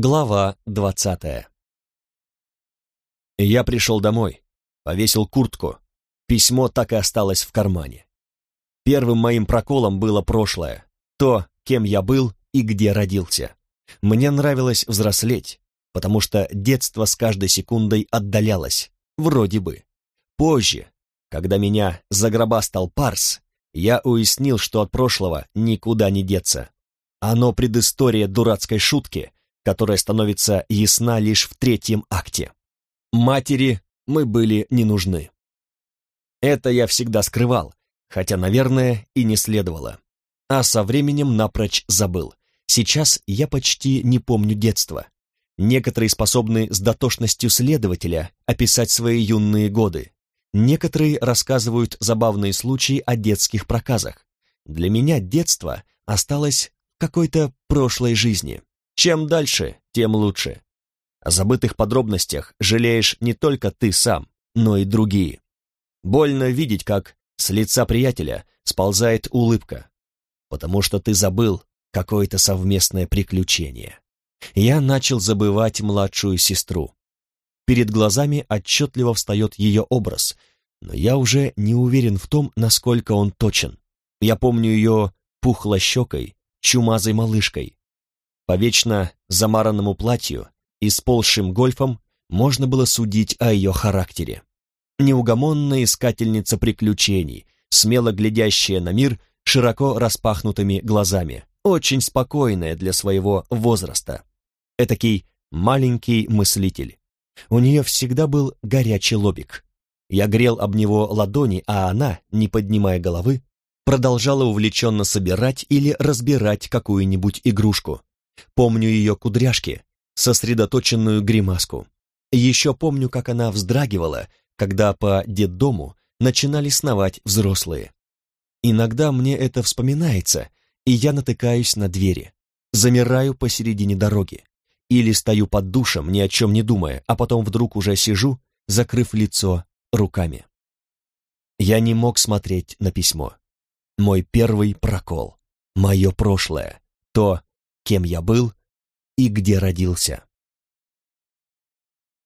Глава двадцатая Я пришел домой, повесил куртку. Письмо так и осталось в кармане. Первым моим проколом было прошлое, то, кем я был и где родился. Мне нравилось взрослеть, потому что детство с каждой секундой отдалялось, вроде бы. Позже, когда меня загробастал Парс, я уяснил, что от прошлого никуда не деться. Оно предыстория дурацкой шутки, которая становится ясна лишь в третьем акте. Матери мы были не нужны. Это я всегда скрывал, хотя, наверное, и не следовало. А со временем напрочь забыл. Сейчас я почти не помню детства. Некоторые способны с дотошностью следователя описать свои юные годы. Некоторые рассказывают забавные случаи о детских проказах. Для меня детство осталось какой-то прошлой жизни. Чем дальше, тем лучше. О забытых подробностях жалеешь не только ты сам, но и другие. Больно видеть, как с лица приятеля сползает улыбка, потому что ты забыл какое-то совместное приключение. Я начал забывать младшую сестру. Перед глазами отчетливо встает ее образ, но я уже не уверен в том, насколько он точен. Я помню ее пухлощекой, чумазой малышкой, по вечно замаранному платью и сползшим гольфом можно было судить о ее характере. Неугомонная искательница приключений, смело глядящая на мир широко распахнутыми глазами, очень спокойная для своего возраста. Этакий маленький мыслитель. У нее всегда был горячий лобик. Я грел об него ладони, а она, не поднимая головы, продолжала увлеченно собирать или разбирать какую-нибудь игрушку. Помню ее кудряшки, сосредоточенную гримаску. Еще помню, как она вздрагивала, когда по детдому начинали сновать взрослые. Иногда мне это вспоминается, и я натыкаюсь на двери, замираю посередине дороги, или стою под душем, ни о чем не думая, а потом вдруг уже сижу, закрыв лицо руками. Я не мог смотреть на письмо. Мой первый прокол, мое прошлое, то, кем я был и где родился.